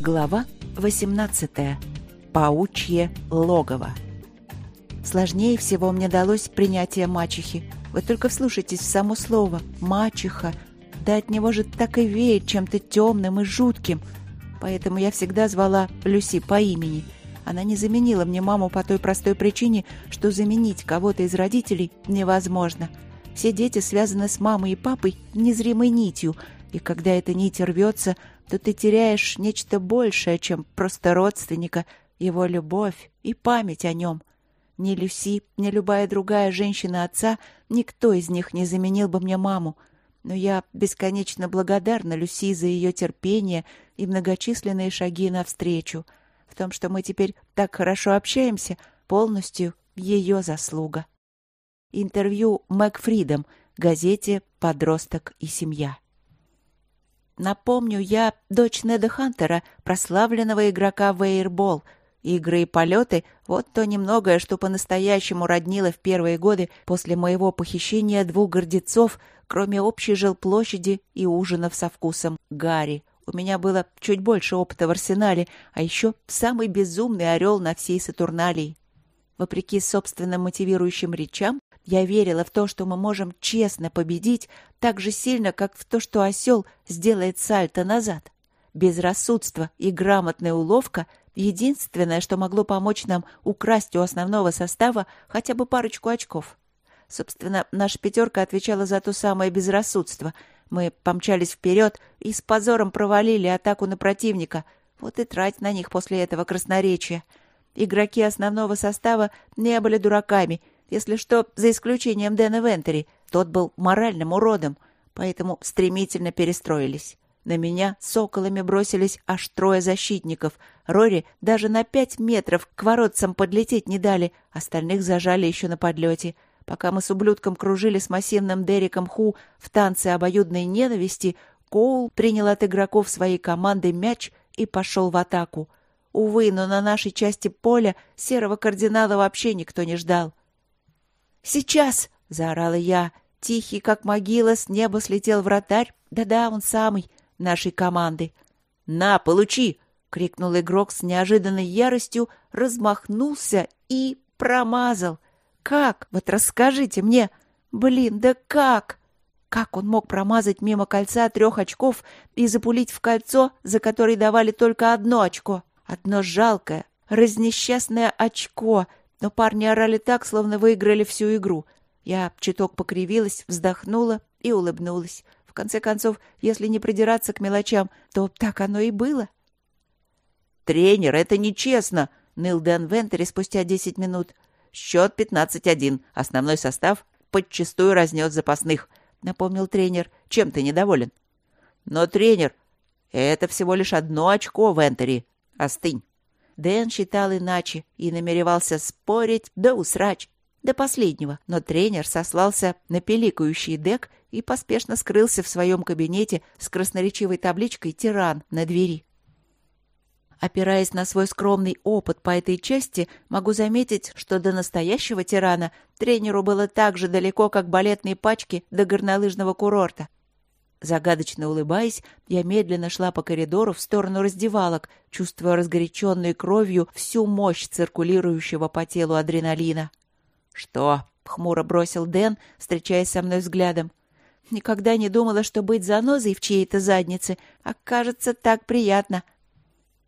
Глава 18. Паучье логово. Сложнее всего мне далось принятие мачехи. Вы только вслушайтесь в само слово «мачеха». Да от него же так и веет чем-то темным и жутким. Поэтому я всегда звала Люси по имени. Она не заменила мне маму по той простой причине, что заменить кого-то из родителей невозможно. Все дети связаны с мамой и папой незримой нитью, и когда эта нить рвется, то ты теряешь нечто большее, чем просто родственника, его любовь и память о нем. Ни Люси, ни любая другая женщина отца, никто из них не заменил бы мне маму. Но я бесконечно благодарна Люси за ее терпение и многочисленные шаги навстречу. В том, что мы теперь так хорошо общаемся, полностью ее заслуга. Интервью Мэг Фридом, газете «Подросток и семья». Напомню, я дочь Неда Хантера, прославленного игрока в эйрбол. Игры и полеты — вот то немногое, что по-настоящему роднило в первые годы после моего похищения двух гордецов, кроме общей жилплощади и ужинов со вкусом Гарри. У меня было чуть больше опыта в арсенале, а еще самый безумный орел на всей Сатурналии. Вопреки собственным мотивирующим речам, я верила в то, что мы можем честно победить так же сильно, как в то, что осел сделает сальто назад. Безрассудство и грамотная уловка — единственное, что могло помочь нам украсть у основного состава хотя бы парочку очков. Собственно, наша пятерка отвечала за то самое безрассудство. Мы помчались вперед и с позором провалили атаку на противника. Вот и трать на них после этого красноречия. Игроки основного состава не были дураками — если что, за исключением Дэна Вентери. Тот был моральным уродом, поэтому стремительно перестроились. На меня соколами бросились аж трое защитников. Рори даже на пять метров к воротцам подлететь не дали, остальных зажали еще на подлете. Пока мы с ублюдком кружили с массивным Дериком Ху в танце обоюдной ненависти, Коул принял от игроков своей команды мяч и пошел в атаку. Увы, но на нашей части поля серого кардинала вообще никто не ждал. «Сейчас!» — заорала я. Тихий, как могила, с неба слетел вратарь. Да-да, он самый, нашей команды. «На, получи!» — крикнул игрок с неожиданной яростью, размахнулся и промазал. «Как? Вот расскажите мне! Блин, да как?» Как он мог промазать мимо кольца трех очков и запулить в кольцо, за которое давали только одно очко? Одно жалкое, разнесчастное очко — но парни орали так, словно выиграли всю игру. Я чуток покривилась, вздохнула и улыбнулась. В конце концов, если не придираться к мелочам, то так оно и было. «Тренер, это нечестно!» — ныл Дэн Вентери спустя десять минут. «Счет 15-1. Основной состав подчистую разнес запасных», — напомнил тренер. «Чем ты недоволен?» «Но, тренер, это всего лишь одно очко, Вентери. Остынь». Дэн считал иначе и намеревался спорить да усрач до последнего, но тренер сослался на пиликающий дек и поспешно скрылся в своем кабинете с красноречивой табличкой «Тиран» на двери. Опираясь на свой скромный опыт по этой части, могу заметить, что до настоящего тирана тренеру было так же далеко, как балетные пачки до горнолыжного курорта — Загадочно улыбаясь, я медленно шла по коридору в сторону раздевалок, чувствуя разгоряченной кровью всю мощь циркулирующего по телу адреналина. «Что?» — хмуро бросил Дэн, встречаясь со мной взглядом. «Никогда не думала, что быть занозой в чьей-то заднице окажется так приятно».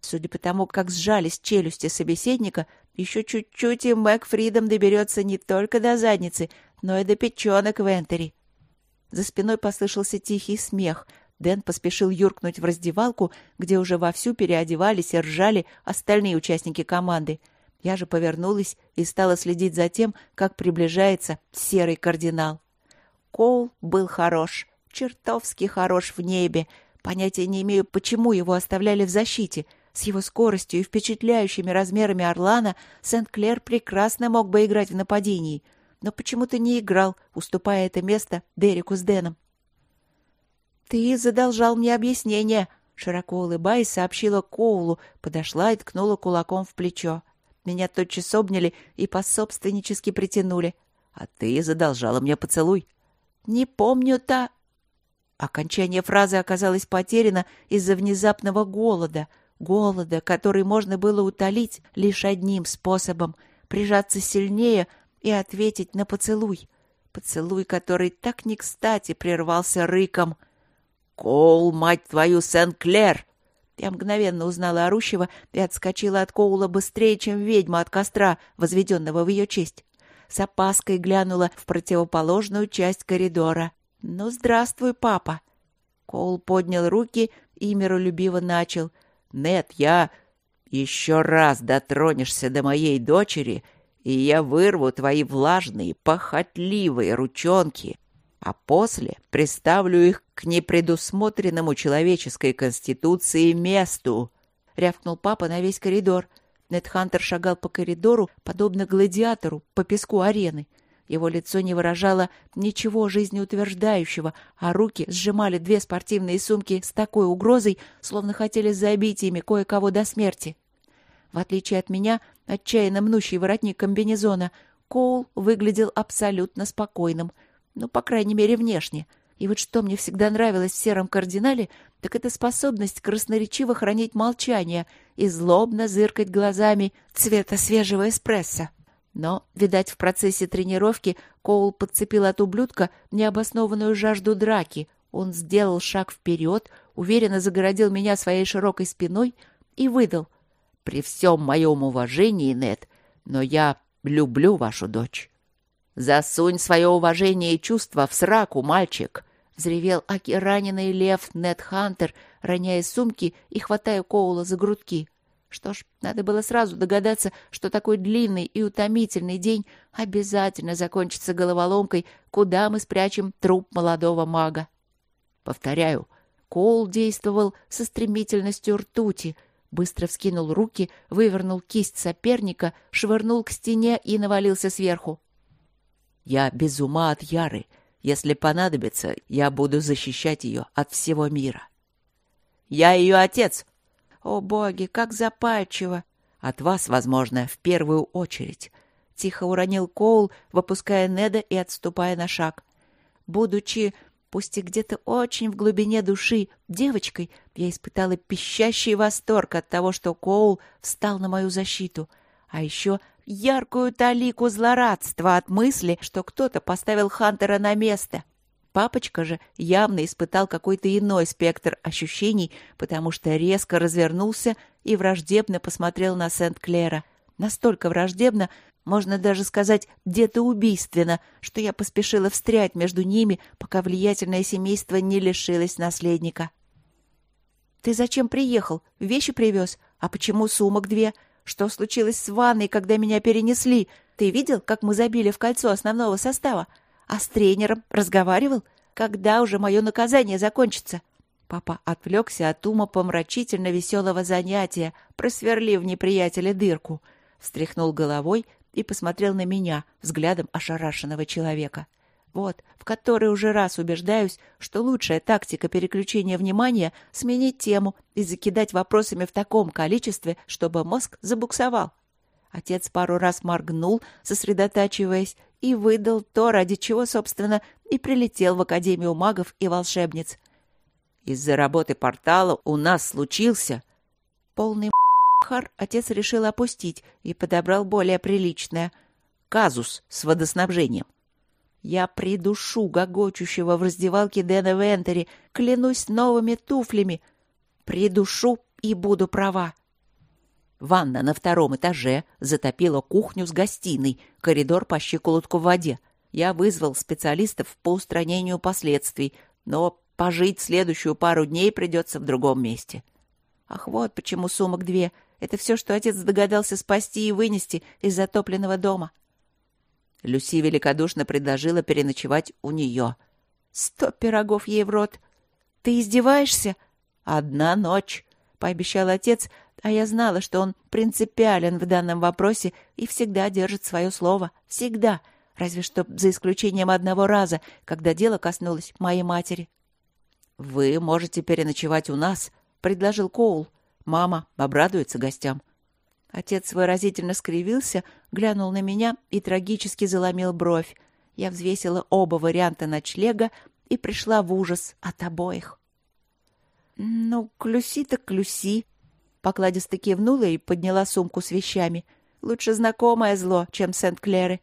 Судя по тому, как сжались челюсти собеседника, еще чуть-чуть и Мэг Фридом доберется не только до задницы, но и до печенок в Энтери. За спиной послышался тихий смех. Дэн поспешил юркнуть в раздевалку, где уже вовсю переодевались и ржали остальные участники команды. Я же повернулась и стала следить за тем, как приближается серый кардинал. Коул был хорош, чертовски хорош в небе. Понятия не имею, почему его оставляли в защите. С его скоростью и впечатляющими размерами Орлана Сент-Клер прекрасно мог бы играть в нападении — но почему-то не играл, уступая это место Дереку с Дэном. «Ты задолжал мне объяснение», — широко улыбаясь, сообщила Коулу, подошла и ткнула кулаком в плечо. Меня тотчас обняли и пособственнически притянули. «А ты задолжала мне поцелуй». «Не помню-то...» Окончание фразы оказалось потеряно из-за внезапного голода. голода, который можно было утолить лишь одним способом — прижаться сильнее и ответить на поцелуй. Поцелуй, который так не кстати прервался рыком. «Коул, мать твою, Сен-Клер!» Я мгновенно узнала орущего и отскочила от Коула быстрее, чем ведьма от костра, возведенного в ее честь. С опаской глянула в противоположную часть коридора. «Ну, здравствуй, папа!» Коул поднял руки и миролюбиво начал. «Нет, я... Еще раз дотронешься до моей дочери, и я вырву твои влажные, похотливые ручонки, а после приставлю их к непредусмотренному человеческой конституции месту!» — рявкнул папа на весь коридор. Нед Хантер шагал по коридору, подобно гладиатору, по песку арены. Его лицо не выражало ничего жизнеутверждающего, а руки сжимали две спортивные сумки с такой угрозой, словно хотели забить ими кое-кого до смерти. В отличие от меня, отчаянно мнущий воротник комбинезона, Коул выглядел абсолютно спокойным, ну, по крайней мере, внешне. И вот что мне всегда нравилось в сером кардинале, так это способность красноречиво хранить молчание и злобно зыркать глазами цвета свежего эспрессо. Но, видать, в процессе тренировки Коул подцепил от ублюдка необоснованную жажду драки. Он сделал шаг вперед, уверенно загородил меня своей широкой спиной и выдал. «При всем моем уважении, Нед, но я люблю вашу дочь». «Засунь свое уважение и чувства в сраку, мальчик!» — взревел раненый лев Нед Хантер, роняя сумки и хватая Коула за грудки. Что ж, надо было сразу догадаться, что такой длинный и утомительный день обязательно закончится головоломкой, куда мы спрячем труп молодого мага. Повторяю, Коул действовал со стремительностью ртути, быстро вскинул руки, вывернул кисть соперника, швырнул к стене и навалился сверху. «Я без ума от Яры. Если понадобится, я буду защищать ее от всего мира». «Я ее отец!» О, боги, как запальчиво! От вас, возможно, в первую очередь. Тихо уронил Коул, выпуская Неда и отступая на шаг. Будучи, пусть и где-то очень в глубине души, девочкой, я испытала пищащий восторг от того, что Коул встал на мою защиту. А еще яркую талику злорадства от мысли, что кто-то поставил Хантера на место. Папочка же явно испытал какой-то иной спектр ощущений, потому что резко развернулся и враждебно посмотрел на Сент-Клера. Настолько враждебно, можно даже сказать, где-то убийственно, что я поспешила встрять между ними, пока влиятельное семейство не лишилось наследника. «Ты зачем приехал? Вещи привез? А почему сумок две? Что случилось с ванной, когда меня перенесли? Ты видел, как мы забили в кольцо основного состава? А с тренером разговаривал? Когда уже мое наказание закончится?» Папа отвлекся от ума помрачительно веселого занятия, просверлив неприятеля дырку, встряхнул головой и посмотрел на меня взглядом ошарашенного человека. Вот, в который уже раз убеждаюсь, что лучшая тактика переключения внимания — сменить тему и закидать вопросами в таком количестве, чтобы мозг забуксовал. Отец пару раз моргнул, сосредотачиваясь, и выдал то, ради чего, собственно, и прилетел в Академию магов и волшебниц. Из-за работы портала у нас случился... Полный хар отец решил опустить и подобрал более приличное. Казус с водоснабжением. Я придушу гогочущего в раздевалке Дэна Вентери, клянусь новыми туфлями. Придушу и буду права. Ванна на втором этаже затопила кухню с гостиной, коридор по щиколотку в воде. Я вызвал специалистов по устранению последствий, но пожить следующую пару дней придется в другом месте. Ах, вот почему сумок две. Это все, что отец догадался спасти и вынести из затопленного дома. Люси великодушно предложила переночевать у нее. Сто пирогов ей в рот. Ты издеваешься? Одна ночь, пообещал отец, а я знала, что он принципиален в данном вопросе и всегда держит свое слово. Всегда. Разве что за исключением одного раза, когда дело коснулось моей матери. «Вы можете переночевать у нас», — предложил Коул. «Мама обрадуется гостям». Отец выразительно скривился, глянул на меня и трагически заломил бровь. Я взвесила оба варианта ночлега и пришла в ужас от обоих. «Ну, клюси так клюси», покладисто кивнула и подняла сумку с вещами. Лучше знакомое зло, чем Сент-Клеры.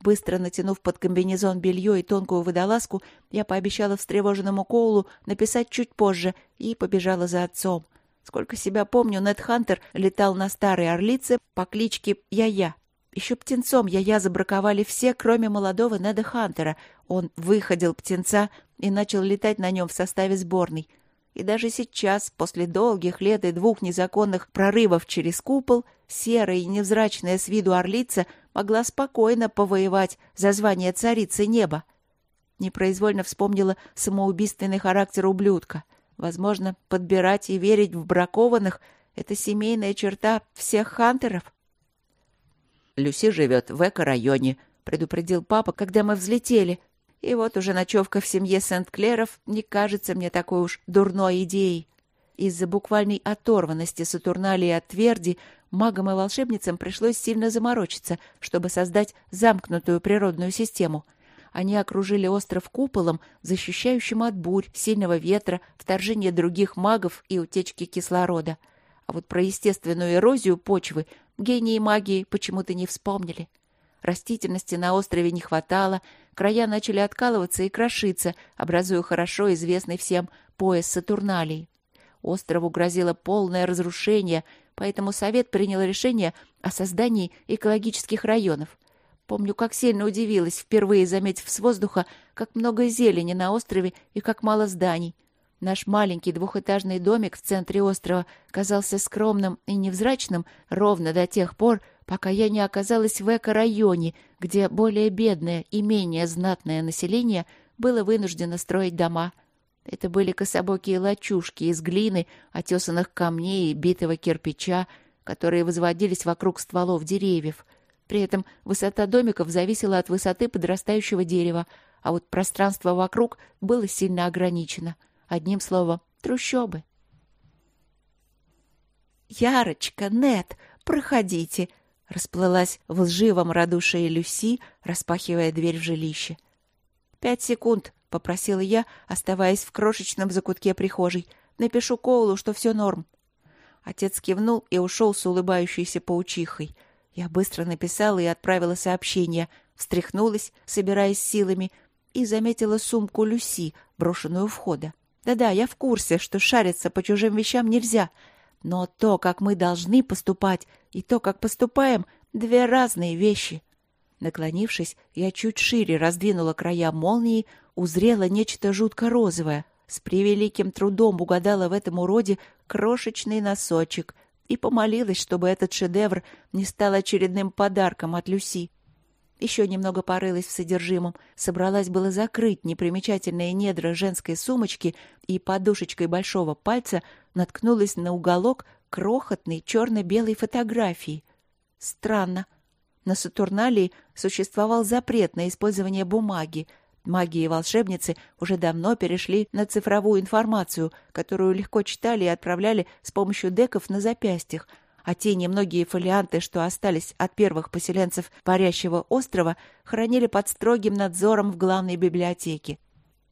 Быстро натянув под комбинезон белье и тонкую водолазку, я пообещала встревоженному Коулу написать чуть позже и побежала за отцом. Сколько себя помню, Нед Хантер летал на старой орлице по кличке Я-Я. Еще птенцом Я-Я забраковали все, кроме молодого Неда Хантера. Он выходил птенца и начал летать на нем в составе сборной. И даже сейчас, после долгих лет и двух незаконных прорывов через купол, серая и невзрачная с виду орлица могла спокойно повоевать за звание царицы неба. Непроизвольно вспомнила самоубийственный характер ублюдка — Возможно, подбирать и верить в бракованных — это семейная черта всех хантеров. «Люси живет в эко-районе», — предупредил папа, когда мы взлетели. И вот уже ночевка в семье Сент-Клеров не кажется мне такой уж дурной идеей. Из-за буквальной оторванности Сатурналии от тверди магам и волшебницам пришлось сильно заморочиться, чтобы создать замкнутую природную систему — они окружили остров куполом, защищающим от бурь, сильного ветра, вторжения других магов и утечки кислорода. А вот про естественную эрозию почвы гении магии почему-то не вспомнили. Растительности на острове не хватало, края начали откалываться и крошиться, образуя хорошо известный всем пояс Сатурналии. Острову грозило полное разрушение, поэтому Совет принял решение о создании экологических районов — Помню, как сильно удивилась, впервые заметив с воздуха, как много зелени на острове и как мало зданий. Наш маленький двухэтажный домик в центре острова казался скромным и невзрачным ровно до тех пор, пока я не оказалась в эко-районе, где более бедное и менее знатное население было вынуждено строить дома. Это были кособокие лачушки из глины, отесанных камней и битого кирпича, которые возводились вокруг стволов деревьев — при этом высота домиков зависела от высоты подрастающего дерева, а вот пространство вокруг было сильно ограничено. Одним словом, трущобы. «Ярочка, Нет, проходите!» — расплылась в лживом радушии Люси, распахивая дверь в жилище. «Пять секунд», — попросила я, оставаясь в крошечном закутке прихожей. «Напишу Коулу, что все норм». Отец кивнул и ушел с улыбающейся паучихой — я быстро написала и отправила сообщение, встряхнулась, собираясь силами, и заметила сумку Люси, брошенную у входа. Да-да, я в курсе, что шариться по чужим вещам нельзя, но то, как мы должны поступать, и то, как поступаем, две разные вещи. Наклонившись, я чуть шире раздвинула края молнии, узрела нечто жутко розовое. С превеликим трудом угадала в этом уроде крошечный носочек — и помолилась, чтобы этот шедевр не стал очередным подарком от Люси. Еще немного порылась в содержимом, собралась было закрыть непримечательные недра женской сумочки и подушечкой большого пальца наткнулась на уголок крохотной черно-белой фотографии. Странно. На Сатурналии существовал запрет на использование бумаги — Маги и волшебницы уже давно перешли на цифровую информацию, которую легко читали и отправляли с помощью деков на запястьях, а те немногие фолианты, что остались от первых поселенцев парящего острова, хранили под строгим надзором в главной библиотеке.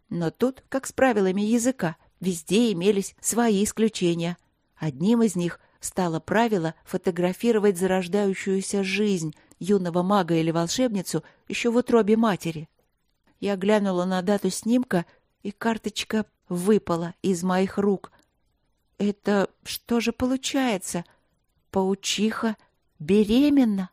Но тут, как с правилами языка, везде имелись свои исключения. Одним из них стало правило фотографировать зарождающуюся жизнь юного мага или волшебницу еще в утробе матери. Я глянула на дату снимка, и карточка выпала из моих рук. Это что же получается? Паучиха беременна?